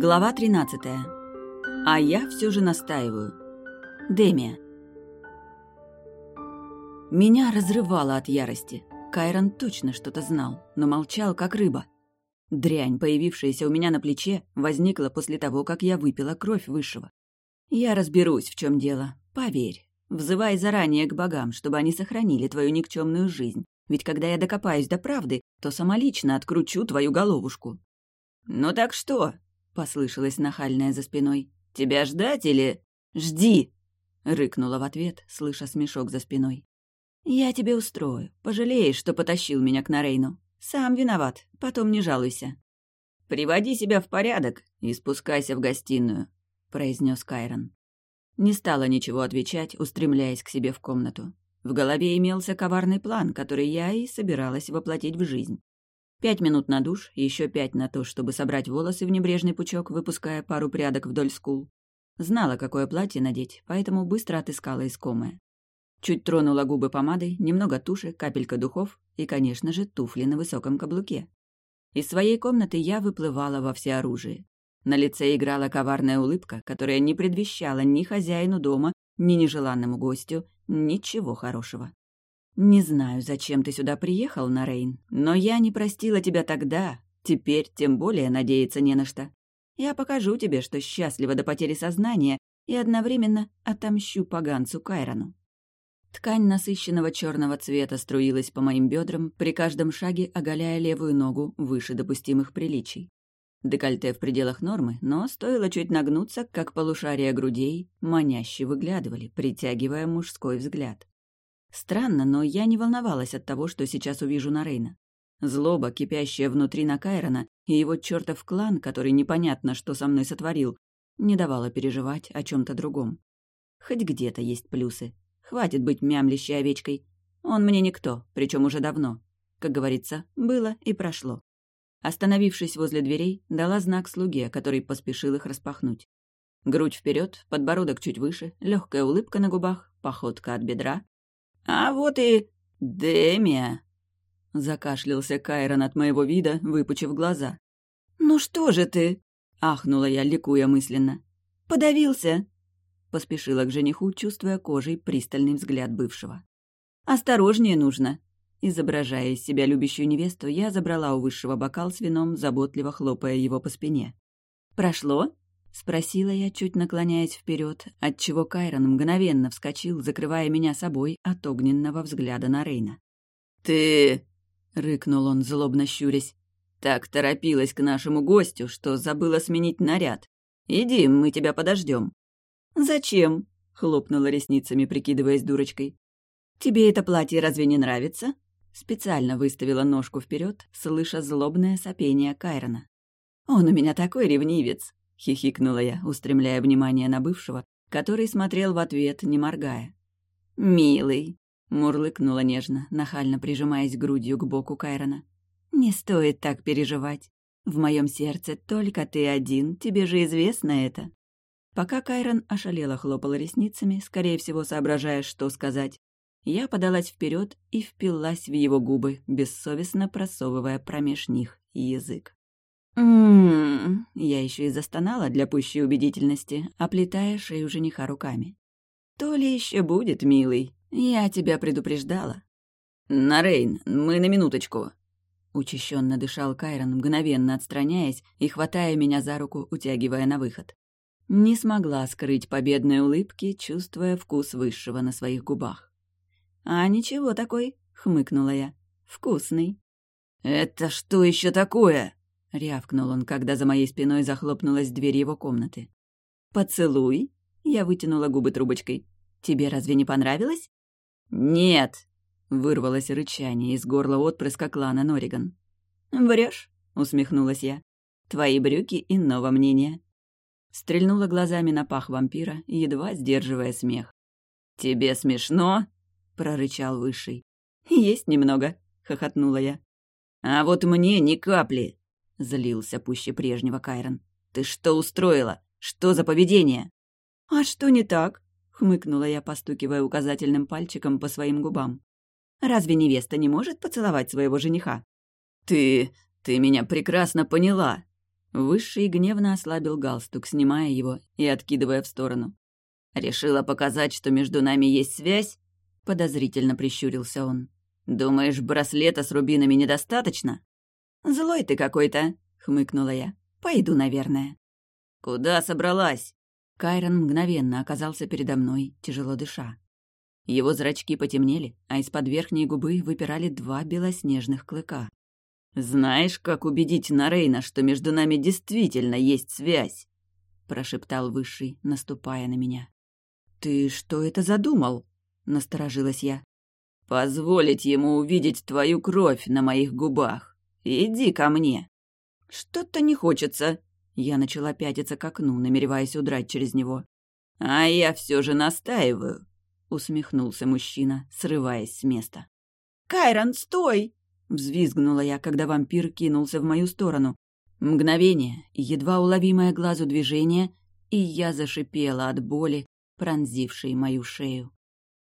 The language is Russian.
Глава 13. А я все же настаиваю. Демия. Меня разрывало от ярости. Кайрон точно что-то знал, но молчал, как рыба. Дрянь, появившаяся у меня на плече, возникла после того, как я выпила кровь высшего. Я разберусь, в чем дело, поверь. Взывай заранее к богам, чтобы они сохранили твою никчемную жизнь. Ведь когда я докопаюсь до правды, то самолично откручу твою головушку. «Ну так что?» — послышалось нахальное за спиной. «Тебя ждать или...» «Жди!» — рыкнула в ответ, слыша смешок за спиной. «Я тебе устрою. Пожалеешь, что потащил меня к Нарейну. Сам виноват, потом не жалуйся». «Приводи себя в порядок и спускайся в гостиную», — произнес Кайрон. Не стала ничего отвечать, устремляясь к себе в комнату. В голове имелся коварный план, который я и собиралась воплотить в жизнь. Пять минут на душ, еще пять на то, чтобы собрать волосы в небрежный пучок, выпуская пару прядок вдоль скул. Знала, какое платье надеть, поэтому быстро отыскала искомое. Чуть тронула губы помадой, немного туши, капелька духов и, конечно же, туфли на высоком каблуке. Из своей комнаты я выплывала во всеоружие. На лице играла коварная улыбка, которая не предвещала ни хозяину дома, ни нежеланному гостю ничего хорошего. «Не знаю, зачем ты сюда приехал, Нарейн, но я не простила тебя тогда, теперь тем более надеяться не на что. Я покажу тебе, что счастлива до потери сознания и одновременно отомщу поганцу Кайрону». Ткань насыщенного черного цвета струилась по моим бедрам, при каждом шаге оголяя левую ногу выше допустимых приличий. Декольте в пределах нормы, но стоило чуть нагнуться, как полушария грудей маняще выглядывали, притягивая мужской взгляд. Странно, но я не волновалась от того, что сейчас увижу на Рейна. Злоба, кипящая внутри на Кайрона, и его чертов клан, который непонятно, что со мной сотворил, не давала переживать о чем то другом. Хоть где-то есть плюсы. Хватит быть мямлящей овечкой. Он мне никто, причем уже давно. Как говорится, было и прошло. Остановившись возле дверей, дала знак слуге, который поспешил их распахнуть. Грудь вперед, подбородок чуть выше, легкая улыбка на губах, походка от бедра, «А вот и Демия!» Закашлялся Кайрон от моего вида, выпучив глаза. «Ну что же ты?» — ахнула я, ликуя мысленно. «Подавился?» — поспешила к жениху, чувствуя кожей пристальный взгляд бывшего. «Осторожнее нужно!» Изображая из себя любящую невесту, я забрала у высшего бокал с вином, заботливо хлопая его по спине. «Прошло?» — спросила я, чуть наклоняясь вперед, отчего Кайрон мгновенно вскочил, закрывая меня собой от огненного взгляда на Рейна. «Ты...» — рыкнул он, злобно щурясь. «Так торопилась к нашему гостю, что забыла сменить наряд. Иди, мы тебя подождем. «Зачем?» — хлопнула ресницами, прикидываясь дурочкой. «Тебе это платье разве не нравится?» Специально выставила ножку вперед, слыша злобное сопение Кайрона. «Он у меня такой ревнивец!» — хихикнула я, устремляя внимание на бывшего, который смотрел в ответ, не моргая. «Милый», — мурлыкнула нежно, нахально прижимаясь грудью к боку Кайрона. «Не стоит так переживать. В моем сердце только ты один, тебе же известно это». Пока Кайрон ошалело хлопал ресницами, скорее всего, соображая, что сказать, я подалась вперед и впилась в его губы, бессовестно просовывая промеж них язык. «М-м-м», я еще и застонала для пущей убедительности, оплетая шею жениха руками. «То ли еще будет, милый, я тебя предупреждала». «Нарейн, мы на минуточку», Учащенно дышал Кайрон, мгновенно отстраняясь и хватая меня за руку, утягивая на выход. Не смогла скрыть победной улыбки, чувствуя вкус высшего на своих губах. «А ничего такой», — хмыкнула я. «Вкусный». «Это что еще такое?» — рявкнул он, когда за моей спиной захлопнулась дверь его комнаты. «Поцелуй?» — я вытянула губы трубочкой. «Тебе разве не понравилось?» «Нет!» — вырвалось рычание из горла отпрыска клана Нориган. «Врешь?» — усмехнулась я. «Твои брюки иного мнения». Стрельнула глазами на пах вампира, едва сдерживая смех. «Тебе смешно?» — прорычал Высший. «Есть немного», — хохотнула я. «А вот мне ни капли!» Злился пуще прежнего Кайрон. «Ты что устроила? Что за поведение?» «А что не так?» — хмыкнула я, постукивая указательным пальчиком по своим губам. «Разве невеста не может поцеловать своего жениха?» «Ты... Ты меня прекрасно поняла!» Высший гневно ослабил галстук, снимая его и откидывая в сторону. «Решила показать, что между нами есть связь?» Подозрительно прищурился он. «Думаешь, браслета с рубинами недостаточно?» «Злой ты какой-то!» — хмыкнула я. «Пойду, наверное». «Куда собралась?» Кайрон мгновенно оказался передо мной, тяжело дыша. Его зрачки потемнели, а из-под верхней губы выпирали два белоснежных клыка. «Знаешь, как убедить Нарейна, что между нами действительно есть связь?» — прошептал Высший, наступая на меня. «Ты что это задумал?» — насторожилась я. «Позволить ему увидеть твою кровь на моих губах. Иди ко мне». «Что-то не хочется», я начала пятиться к окну, намереваясь удрать через него. «А я все же настаиваю», — усмехнулся мужчина, срываясь с места. «Кайрон, стой!» — взвизгнула я, когда вампир кинулся в мою сторону. Мгновение, едва уловимое глазу движение, и я зашипела от боли, пронзившей мою шею.